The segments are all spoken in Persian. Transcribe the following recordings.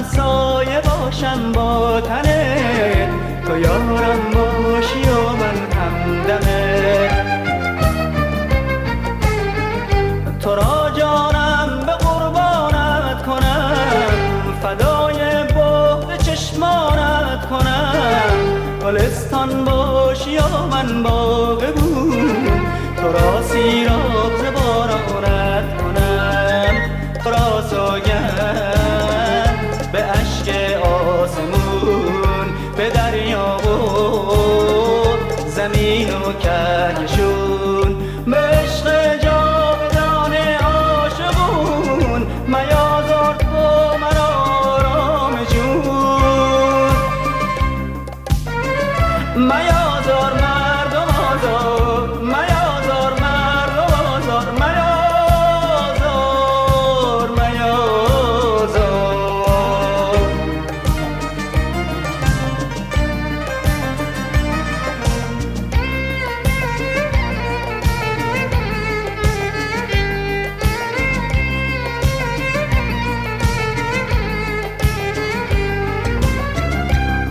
همسایه باشم با تنه. تو یارم باشی و من همدمه تو را جانم به قربانت کنم. فدای بعد چشمانت کنم. گلستان باشی و من باغ بود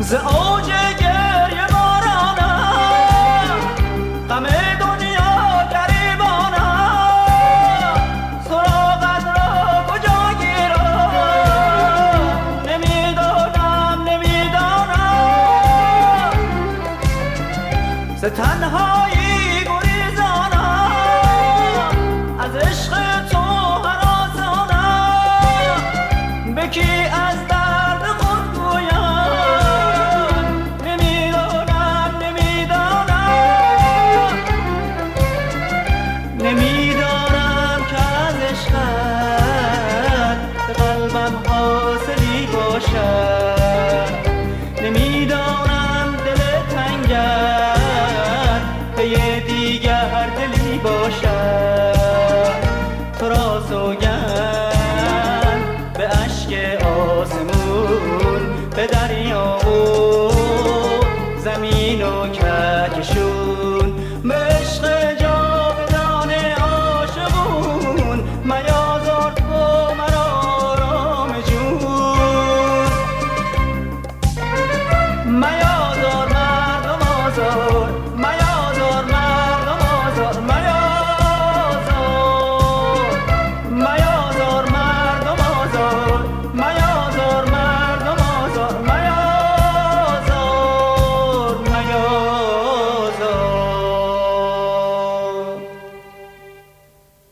ز اوج گریه بارانم. غم دنیا گریبانم. سراغت را کجا گیرم؟ نمی‌دانم نمی‌دانم. ز تنهایی زمین و شو